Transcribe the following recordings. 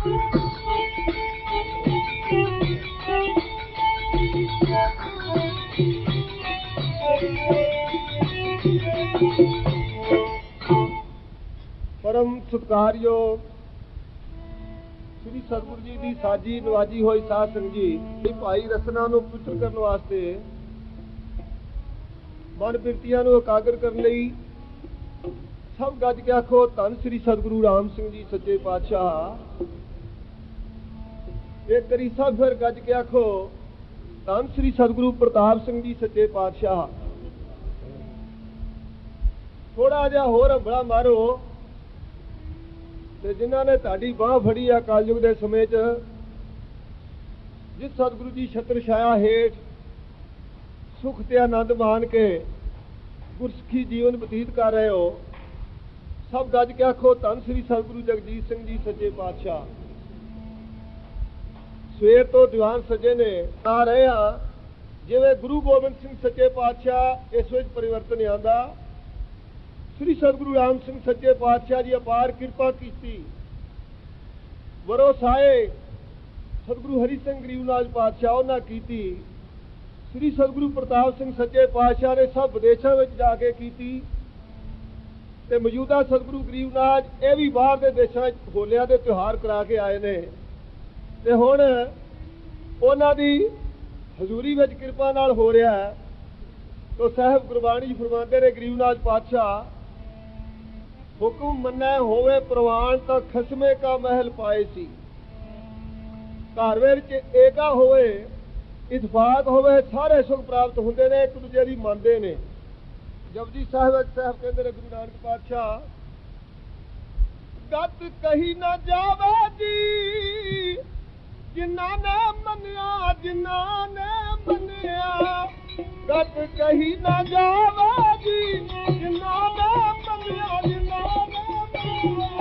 ਪਰਮ ਸਤਿਕਾਰਯੋਗ ਸ੍ਰੀ ਸਤਿਗੁਰੂ ਜੀ ਦੀ ਸਾਜੀ ਨਵਾਜੀ ਹੋਈ ਸਾਧ ਸੰਗਤ ਜੀ, ਇਹ ਭਾਈ ਰਸਨਾ ਨੂੰ ਪੁੱਤਰ ਕਰਨ ਵਾਸਤੇ ਮਨ ਬਿਰਤੀਆਂ ਨੂੰ ਇਕਾਗਰ ਕਰਨ ਲਈ ਸਭ ਗੱਜ ਕੇ ਆਖੋ, ਧੰਨ ਸ੍ਰੀ ਸਤਿਗੁਰੂ ਰਾਮ ਸਿੰਘ ਜੀ, ਸੱਚੇ ਪਾਤਸ਼ਾਹ। ਇਹ ਕਰੀ ਫਿਰ ਗੱਜ ਕੇ ਆਖੋ ਧੰਨ ਸ੍ਰੀ ਸਤਿਗੁਰੂ ਪ੍ਰਤਾਪ ਸਿੰਘ ਜੀ ਸੱਚੇ ਪਾਤਸ਼ਾਹ ਥੋੜਾ ਜਿਹਾ ਹੋਰ ਹੰਬੜਾ ਮਾਰੋ ਤੇ ਜਿਨ੍ਹਾਂ ਨੇ ਤੁਹਾਡੀ ਬਾਹ ਫੜੀ ਆ ਕਾਲਯੁਗ ਦੇ ਸਮੇਂ 'ਚ ਜਿਸ ਸਤਿਗੁਰੂ ਜੀ ਛਤਰ ਛਾਇਆ ਹੇਠ ਸੁਖ ਤੇ ਆਨੰਦ ਮਾਣ ਕੇ ਗੁਰਸਖੀ ਜੀਵਨ ਬਤੀਤ ਕਰ ਰਹੇ ਹੋ ਸਭ ਗੱਜ ਕੇ ਆਖੋ ਧੰਨ ਸ੍ਰੀ ਸਤਿਗੁਰੂ ਜਗਜੀਤ ਸਿੰਘ ਜੀ ਸੱਚੇ ਪਾਤਸ਼ਾਹ ਸਵੇਰ ਤੋਂ ਦੀਵਾਨ ਸਜੇ ਨੇ ਆ ਰਹੇ ਹਾਂ। ਜਿਵੇਂ ਗੁਰੂ ਗੋਬਿੰਦ ਸਿੰਘ ਸੱਚੇ ਪਾਤਸ਼ਾਹ ਇਸ ਵਿੱਚ ਪਰਿਵਰਤਨ ਆਂਦਾ ਸ੍ਰੀ ਸਤਿਗੁਰੂ ਰਾਮ ਸਿੰਘ ਸੱਚੇ ਪਾਤਸ਼ਾਹ ਜੀ ਅਪਾਰ ਕਿਰਪਾ ਕੀਤੀ। ਵਰੋ ਸਾਏ ਸਤਿਗੁਰੂ ਹਰੀ ਸਿੰਘ ਗਰੀਬਨਾਜ ਪਾਤਸ਼ਾਹ ਉਹਨਾਂ ਕੀਤੀ। ਸ੍ਰੀ ਸਤਿਗੁਰੂ ਪ੍ਰਤਾਪ ਸਿੰਘ ਸੱਚੇ ਪਾਤਸ਼ਾਹ ਨੇ ਸਭ ਵਿਦੇਸ਼ਾਂ ਵਿੱਚ ਜਾ ਕੇ ਕੀਤੀ। ਤੇ ਮੌਜੂਦਾ ਸਤਿਗੁਰੂ ਗਰੀਬਨਾਜ ਇਹ ਵੀ ਬਾਹਰ ਦੇ ਦੇਸ਼ਾਂ ਵਿੱਚ ਹੋਲਿਆਂ ਦੇ ਤਿਉਹਾਰ ਕਰਾ ਕੇ ਆਏ ਨੇ। ਤੇ ਹੁਣ ਉਹਨਾਂ ਦੀ ਹਜ਼ੂਰੀ ਵਿੱਚ ਕਿਰਪਾ ਨਾਲ ਹੋ ਰਿਹਾ ਹੈ ਤੋ ਸਾਹਿਬ ਗੁਰਬਾਣੀ ਫਰਮਾਉਂਦੇ ਨੇ ਗਰੀਬਨਾਥ ਪਾਤਸ਼ਾਹ, ਹੁਕਮ ਮੰਨੈ ਹੋਵੇ ਪ੍ਰਵਾਨ ਤਾਂ ਖਸਮੇ ਕਾ ਮਹਿਲ ਪਾਏ ਸੀ। ਘਰ ਵਿੱਚ ਏਕਾ ਹੋਵੇ, ਇਤਫਾਕ ਹੋਵੇ, ਸਾਰੇ ਸੁਖ ਪ੍ਰਾਪਤ ਹੁੰਦੇ ਨੇ, ਇੱਕ ਦੂਜੇ ਦੀ ਮੰਨਦੇ ਨੇ। ਜਪਜੀ ਸਾਹਿਬ ਸਾਹਿਬ ਕਹਿੰਦੇ ਨੇ, ਗੁਰੂ ਨਾਨਕ ਪਾਤਸ਼ਾਹ, ਗੱਤ ਕਹੀ ਨਾ ਜਾਵੇ ਜੀ ਜਿਨ੍ਹਾਂ ਨੇ ਮੰਨਿਆ ਜਿਨ੍ਹਾਂ ਨੇ ਮੰਨਿਆ ਗੱਤ ਕਹੀ ਨਾ ਜਾਵੇ ਜੀ ਜਿਨ੍ਹਾਂ ਨੇ ਮੰਨਿਆ ਜਿਨ੍ਹਾਂ ਨੇ ਗੱਤ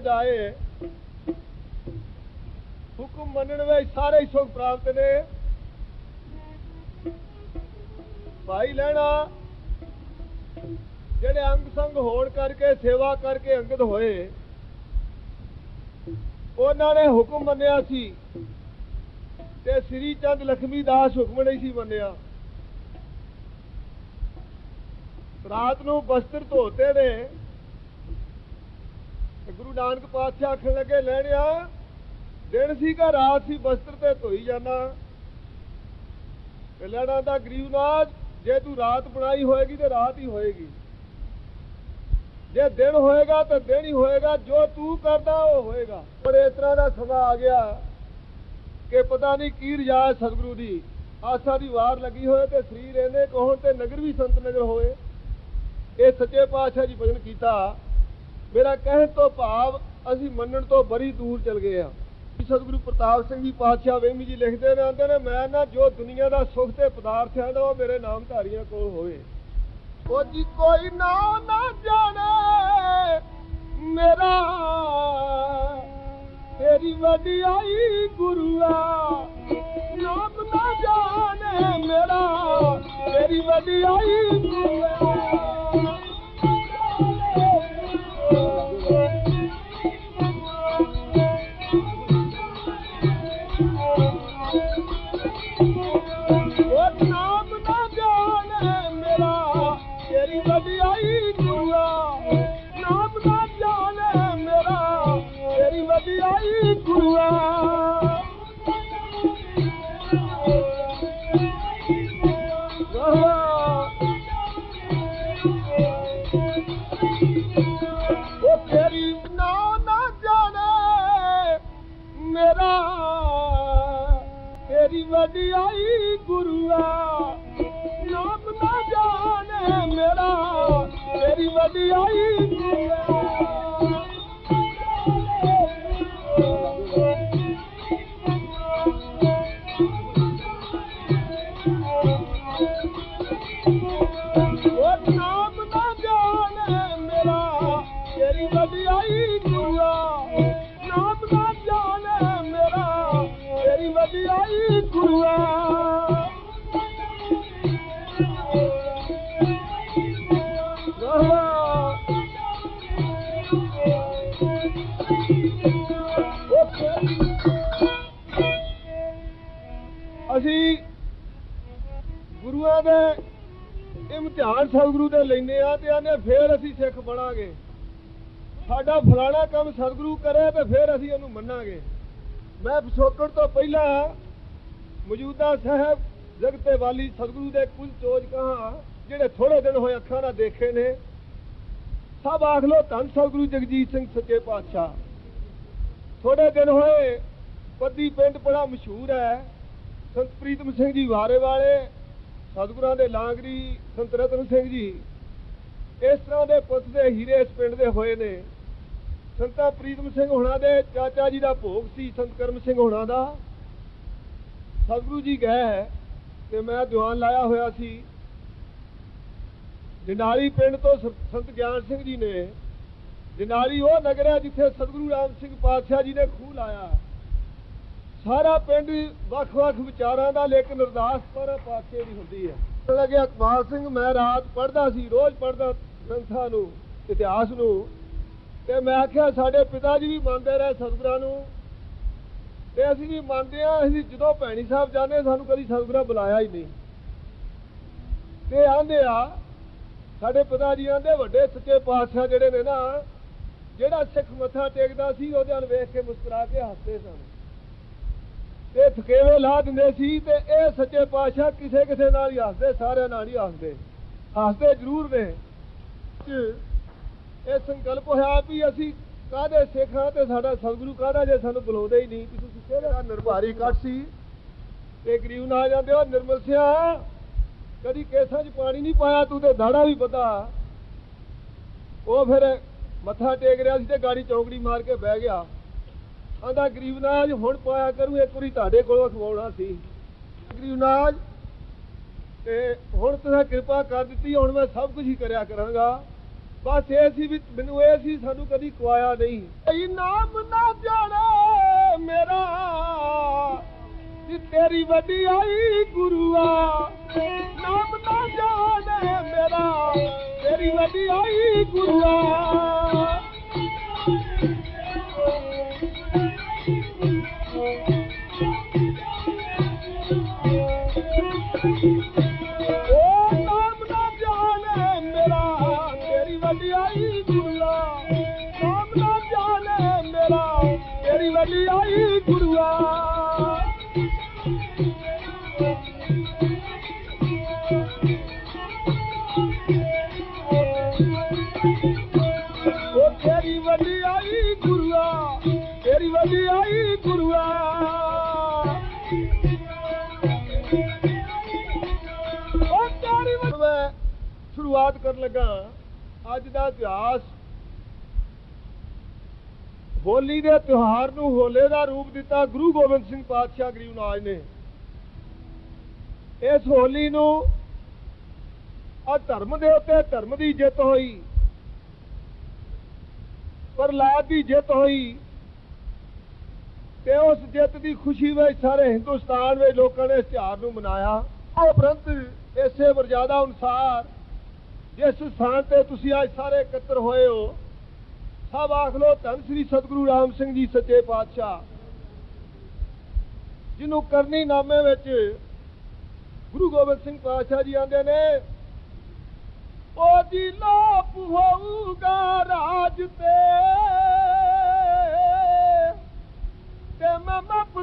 ਕਹੀ ਨਾ ਹੁਕਮ ਮੰਨਣ ਵਿੱਚ ਸਾਰੇ ਹੀ ਸੁਖ ਪ੍ਰਾਪਤ ਨੇ। ਭਾਈ ਲੈਣਾ ਜਿਹੜੇ ਅੰਗ ਸੰਗ ਹੋਣ ਕਰਕੇ, ਸੇਵਾ ਕਰਕੇ ਅੰਗਦ ਹੋਏ, ਉਹਨਾਂ ਨੇ ਹੁਕਮ ਮੰਨਿਆ ਸੀ। ਤੇ ਸ੍ਰੀ ਚੰਦ ਲਖਮੀ ਦਾਸ ਹੁਕਮ ਨਹੀਂ ਸੀ ਮੰਨਿਆ। ਰਾਤ ਨੂੰ ਬਸਤਰ ਧੋਤੇ ਨੇ। ਤੇ ਗੁਰੂ ਨਾਨਕ ਪਾਤਸ਼ਾਹ ਆਖਣ ਲੱਗੇ ਲੈਣਿਆ ਦਿਨ ਸੀਗਾ, ਰਾਤ ਸੀ, ਬਸਤਰ ਤੇ ਧੋਈ ਜਾਣਾ ਤੇ ਲੈਣਾ ਦਾ ਗਰੀਬਨਾਜ ਜੇ ਤੂੰ ਰਾਤ ਬਣਾਈ ਹੋਏਗੀ, ਤੇ ਰਾਤ ਹੀ ਹੋਏਗੀ। ਜੇ ਦਿਨ ਹੋਏਗਾ, ਤਾਂ ਦਿਨ ਹੀ ਹੋਏਗਾ, ਜੋ ਤੂੰ ਕਰਦਾ, ਉਹ ਹੋਏਗਾ। ਪਰ ਇਸ ਤਰ੍ਹਾਂ ਦਾ ਸਮਾਂ ਆ ਗਿਆ ਕਿ ਪਤਾ ਨਹੀਂ ਕੀ ਰਜਾ ਸਤਿਗੁਰੂ ਦੀ। ਆਸਾ ਦੀ ਵਾਰ ਲੱਗੀ ਹੋਏ ਤੇ ਸਰੀਰ ਇਹਨੇ ਕਹੋਣ ਤੇ ਨਗਰ ਵੀ ਸੰਤ ਨਗਰ ਹੋਏ। ਇਹ ਸੱਚੇ ਪਾਤਸ਼ਾਹ ਜੀ ਭਜਨ ਕੀਤਾ। ਮੇਰਾ ਕਹਿਣ ਤੋਂ ਭਾਵ ਅਸੀਂ ਮੰਨਣ ਤੋਂ ਬੜੀ ਦੂਰ ਚਲ ਗਏ ਆ ਸਤਿਗੁਰੂ ਪ੍ਰਤਾਪ ਸਿੰਘ ਜੀ ਪਾਤਸ਼ਾਹ ਵੇਮੀ ਜੀ ਲਿਖਦੇ ਨੇ, ਆਂਦੇ ਨੇ, ਮੈਂ ਨਾ ਜੋ ਦੁਨੀਆ ਦਾ ਸੁੱਖ ਤੇ ਪਦਾਰਥ ਹੈ ਨਾ, ਉਹ ਮੇਰੇ ਨਾਮ ਧਾਰੀਆਂ ਕੋਲ ਹੋਵੇ। ਉਹ ਜੀ ਕੋਈ ਨਾ ਨਾ ਜਾਣੇ, ਮੇਰਾ ਤੇਰੀ ਵਡਿਆਈ ਗੁਰੂਆ ਨਾਮ ਨਾ ਜਾਣੇ, ਮੇਰਾ ਤੇਰੀ ਵਡਿਆਈ ਗੁਰੂਆ وڏي آئي گرو لوڪ ته جان وڏي آئي ਅਸੀਂ ਗੁਰੂਆਂ ਦੇ ਇਮਤਿਹਾਨ ਸਤਿਗੁਰੂ ਦੇ ਲੈਨੇ ਆ ਤੇ ਆਨੇ ਫੇਰ ਅਸੀਂ ਸਿੱਖ ਬਣਾਂਗੇ। ਸਾਡਾ ਫਲਾਣਾ ਕੰਮ ਸਤਿਗੁਰੂ ਕਰੇ ਤੇ ਫੇਰ ਅਸੀਂ ਉਹਨੂੰ ਮੰਨਾਂਗੇ। ਮੈਂ ਪਿਛੋਕੜ ਤੋਂ ਪਹਿਲਾਂ ਮੌਜੂਦਾ ਸਾਹਿਬ ਜਗਤੇ ਵਾਲੀ ਸਤਿਗੁਰੂ ਦੇ ਕੁਝ ਚੋਜ ਕਹਾ ਜਿਹੜੇ ਥੋੜੇ ਦਿਨ ਹੋਏ ਅੱਖਾਂ ਨਾਲ ਦੇਖੇ ਨੇ, ਸਭ ਆਖ ਲੋ ਧੰਨ ਸਤਿਗੁਰੂ ਜਗਜੀਤ ਸਿੰਘ ਸੱਚੇ ਪਾਤਸ਼ਾਹ। ਥੋੜੇ ਦਿਨ ਹੋਏ, ਪੱਦੀ ਪਿੰਡ ਬੜਾ ਮਸ਼ਹੂਰ ਹੈ। ਸੰਤ ਪ੍ਰੀਤਮ ਸਿੰਘ ਜੀ ਵਾਰੇ ਵਾਲੇ, ਸਤਿਗੁਰਾਂ ਦੇ ਲਾਂਗਰੀ ਸੰਤ ਰਤਨ ਸਿੰਘ ਜੀ, ਇਸ ਤਰ੍ਹਾਂ ਦੇ ਪੁੱਤ ਦੇ ਹੀਰੇ ਇਸ ਪਿੰਡ ਦੇ ਹੋਏ ਨੇ। ਸੰਤਾ ਪ੍ਰੀਤਮ ਸਿੰਘ ਹੋਣਾ ਦੇ ਚਾਚਾ ਜੀ ਦਾ ਭੋਗ ਸੀ, ਸੰਤ ਕਰਮ ਸਿੰਘ ਹੋਣਾ ਦਾ। ਸਤਿਗੁਰੂ ਜੀ ਗਏ ਤੇ ਮੈਂ ਦੀਵਾਨ ਲਾਇਆ ਹੋਇਆ ਸੀ। ਜਨਾਲੀ ਪਿੰਡ ਤੋਂ ਸੰਤ ਗਿਆਨ ਸਿੰਘ ਜੀ ਨੇ ਜਨਾਲੀ ਉਹ ਨਗਰ ਹੈ ਜਿੱਥੇ ਸਤਿਗੁਰੂ ਰਾਮ ਸਿੰਘ ਪਾਤਸ਼ਾਹ ਜੀ ਨੇ ਖੂਹ ਲਾਇਆ। ਸਾਰਾ ਪਿੰਡ ਵੱਖ-ਵੱਖ ਵਿਚਾਰਾਂ ਦਾ ਲੇਕਿਨ ਅਰਦਾਸ ਪਰ ਪਾਸੇ ਦੀ ਹੁੰਦੀ ਹੈ। ਲੱਗਿਆ ਅਕਬਾਲ ਸਿੰਘ, ਮੈਂ ਰਾਤ ਪੜ੍ਹਦਾ ਸੀ, ਰੋਜ਼ ਪੜ੍ਹਦਾ ਗ੍ਰੰਥਾਂ ਨੂੰ, ਇਤਿਹਾਸ ਨੂੰ। ਤੇ ਮੈਂ ਆਖਿਆ, ਸਾਡੇ ਪਿਤਾ ਜੀ ਵੀ ਮੰਨਦੇ ਰਹੇ ਸਤਿਗੁਰਾਂ ਨੂੰ। ਤੇ ਅਸੀਂ ਵੀ ਮੰਨਦੇ ਆ ਅਸੀਂ ਜਦੋਂ ਭੈਣੀ ਸਾਹਿਬ ਜਾਂਦੇ ਸਾਨੂੰ ਕਦੀ ਸਤਿਗੁਰਾਂ ਬੁਲਾਇਆ ਹੀ ਨਹੀਂ। ਤੇ ਆਂਦੇ ਆ, ਸਾਡੇ ਪਿਤਾ ਜੀ ਆਂਦੇ ਵੱਡੇ ਸੱਚੇ ਪਾਤਸ਼ਾਹ ਜਿਹੜੇ ਨੇ ਨਾ, ਜਿਹੜਾ ਸਿੱਖ ਮੱਥਾ ਟੇਕਦਾ ਸੀ, ਉਹਦੇ ਨਾਲ ਵੇਖ ਕੇ ਮੁਸਕਰਾ ਕੇ ਹੱਸਦੇ ਸਨ। ਤੇ ਥਕੇਵੇਂ ਲਾ ਦਿੰਦੇ ਸੀ ਤੇ ਇਹ ਸੱਚੇ ਪਾਤਸ਼ਾਹ ਕਿਸੇ ਕਿਸੇ ਨਾਲ ਹੀ ਹੱਸਦੇ, ਸਾਰਿਆਂ ਨਾਲ ਹੀ ਹੱਸਦੇ। ਹੱਸਦੇ ਜ਼ਰੂਰ ਨੇ। ਇਹ ਸੰਕਲਪ ਹੋਇਆ ਵੀ ਅਸੀਂ ਕਾਹਦੇ ਸਿੱਖਾਂ ਤੇ ਸਾਡਾ ਸਤਿਗੁਰੂ ਕਾਹਦਾ ਜੇ ਸਾਨੂੰ ਬੁਲਾਉਂਦੇ ਹੀ ਨਹੀਂ? ਕਿ ਤੁਸੀਂ ਕਿਹੜਾ ਨਿਰਭਾਰੀ ਕੱਟ ਸੀ। ਤੇ ਗਰੀਬ ਨਾ ਜਾਂਦੇ ਹੋ, ਨਿਰਮਲ ਸਿਆ। ਕਦੀ ਕੇਸਾਂ 'ਚ ਪਾਣੀ ਨਹੀਂ ਪਾਇਆ, ਤੂੰ ਤੇ ਦਾੜਾ ਵੀ ਪਤਾ ਉਹ ਫਿਰ ਮੱਥਾ ਟੇਕ ਰਿਹਾ ਸੀ ਤੇ ਗਾੜੀ ਚੌਂਕੜੀ ਮਾਰ ਕੇ ਬਹਿ ਗਿਆ। ਆਂਦਾ ਗਰੀਬ ਹੁਣ ਪਾਇਆ ਕਰੂੰ, ਇੱਕ ਵਾਰੀ ਤੁਹਾਡੇ ਕੋਲੋਂ ਖਵਾਉਣਾ ਸੀ। ਗਰੀਬ ਤੇ ਹੁਣ ਤੁਸੀਂ ਕਿਰਪਾ ਕਰ ਦਿੱਤੀ, ਹੁਣ ਮੈਂ ਸਭ ਕੁਝ ਹੀ ਕਰਿਆ ਕਰਾਂਗਾ। ਬਸ ਇਹ ਸੀ ਵੀ ਮੈਨੂੰ ਇਹ ਸੀ, ਸਾਨੂੰ ਕਦੀ ਕੁਆਇਆ ਨਹੀਂ। ਇਹ ਨਾਮ ਨਾ ਜਾਣੇ ਮੇਰਾ ਜੀ ਤੇਰੀ ਵਡਿਆਈ ਗੁਰੂਆ। ਤੇਰੀ ਆਈ ਗੁਰੂਆ। ਓ ਤੇਰੀ ਵਡਿਆਈ ਗੁਰੂਆ, ਤੇਰੀ ਵਡਿਆਈ ਗੁਰੂਆ। ਉਹ ਤੇਰੀ ਸ਼ੁਰੂਆਤ ਕਰਨ ਲੱਗਾ। ਅੱਜ ਦਾ ਇਤਿਹਾਸ ਹੋਲੀ ਦੇ ਤਿਉਹਾਰ ਨੂੰ ਹੋਲੇ ਦਾ ਰੂਪ ਦਿੱਤਾ ਗੁਰੂ ਗੋਬਿੰਦ ਸਿੰਘ ਪਾਤਸ਼ਾਹ ਗਰੀਬ ਨਾਜ ਨੇ। ਇਸ ਹੋਲੀ ਨੂੰ ਆ ਧਰਮ ਦੇ ਉੱਤੇ ਧਰਮ ਦੀ ਜਿੱਤ ਹੋਈ, ਪ੍ਰਹਲਾਦ ਦੀ ਜਿੱਤ ਹੋਈ ਤੇ ਉਸ ਜਿੱਤ ਦੀ ਖੁਸ਼ੀ ਵਿੱਚ ਸਾਰੇ ਹਿੰਦੁਸਤਾਨ ਵਿੱਚ ਲੋਕਾਂ ਨੇ ਇਸ ਤਿਉਹਾਰ ਨੂੰ ਮਨਾਇਆ। ਉਪਰੰਤ ਇਸੇ ਮਰਜ਼ਾਦਾ ਅਨੁਸਾਰ ਜਿਸ ਸਥਾਨ ਤੇ ਤੁਸੀਂ ਅੱਜ ਸਾਰੇ ਇਕੱਤਰ ਹੋਏ ਹੋ ਸਭ ਆਖ ਲੋ ਧੰਨ ਸ੍ਰੀ ਸਤਿਗੁਰੂ ਰਾਮ ਸਿੰਘ ਜੀ ਸੱਚੇ ਪਾਤਸ਼ਾਹ, ਜਿਹਨੂੰ ਕਰਨੀ ਨਾਮੇ ਵਿੱਚ ਗੁਰੂ ਗੋਬਿੰਦ ਸਿੰਘ ਪਾਤਸ਼ਾਹ ਜੀ ਆਂਦੇ ਨੇ, ਉਹਦੀ ਲੋਪ ਹੋਊਗਾ ਰਾਜ ਤੇ ਤੇ ਮੈਂ ਮਪ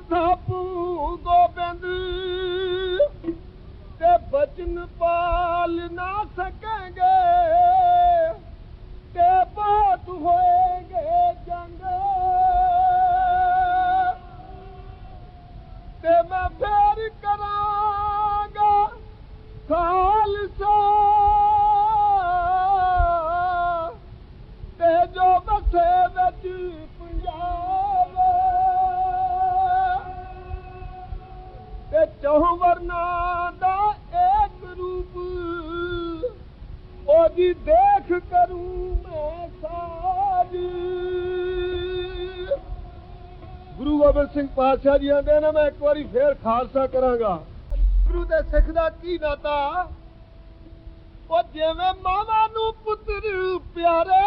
ਗੋਬਿੰਦ ਸਿੰਘ ਪਾਤਸ਼ਾਹ ਜੀ ਆਂਦੇ ਨੇ, ਮੈਂ ਇੱਕ ਵਾਰੀ ਫੇਰ ਖਾਲਸਾ ਕਰਾਂਗਾ। ਗੁਰੂ ਦੇ ਸਿੱਖ ਦਾ ਕੀ ਨਾਤਾ? ਉਹ ਜਿਵੇਂ ਮਾਵਾਂ ਨੂੰ ਪੁੱਤਰ ਪਿਆਰੇ,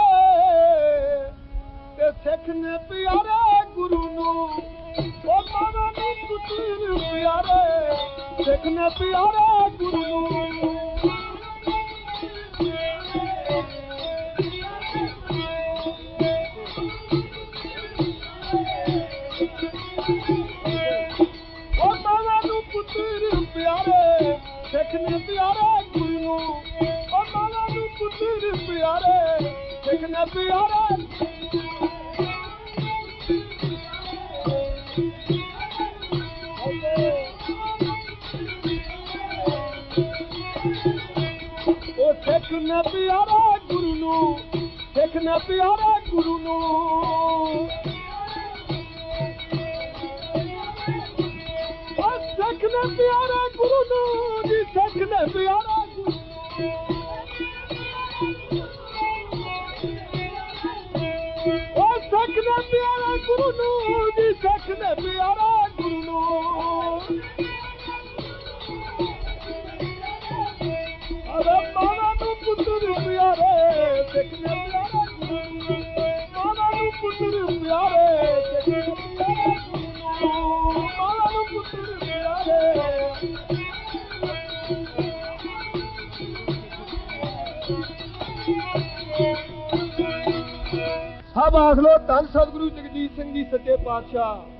ਤੇ ਸਿੱਖ ਨੇ ਪਿਆਰੇ ਗੁਰੂ ਨੂੰ, ਉਹ ਮਾਵਾਂ ਨੂੰ ਪੁੱਤਰ ਪਿਆਰੇ, ਸਿੱਖ ਨੇ ਪਿਆਰੇ ਗੁਰੂ ਸਿੱਖ ਨੇ ਪਿਆਰਾ ਗੁਰੂ ਨੂੰ ਸਿੱਖ ਨੇ ਪਿਆਰਾ ਗੁਰੂ ਨੂੰ ਉਹ ਸਿੱਖ ਨੇ ਪਿਆਰਾ ਗੁਰੂ ਨੂੰ ਜੀ ਸਿੱਖ ਨੇ ਪਿਆਰਾ ਗੁਰੂ ਉਹ ਸਿੱਖ ਨੇ ਪਿਆਰਾ ਗੁਰੂ ਨੂੰ ਸਭ ਆਖ ਲੋ ਧੰਨ ਸਤਿਗੁਰੂ ਜਗਜੀਤ ਸਿੰਘ ਜੀ ਸੱਚੇ ਪਾਤਸ਼ਾਹ।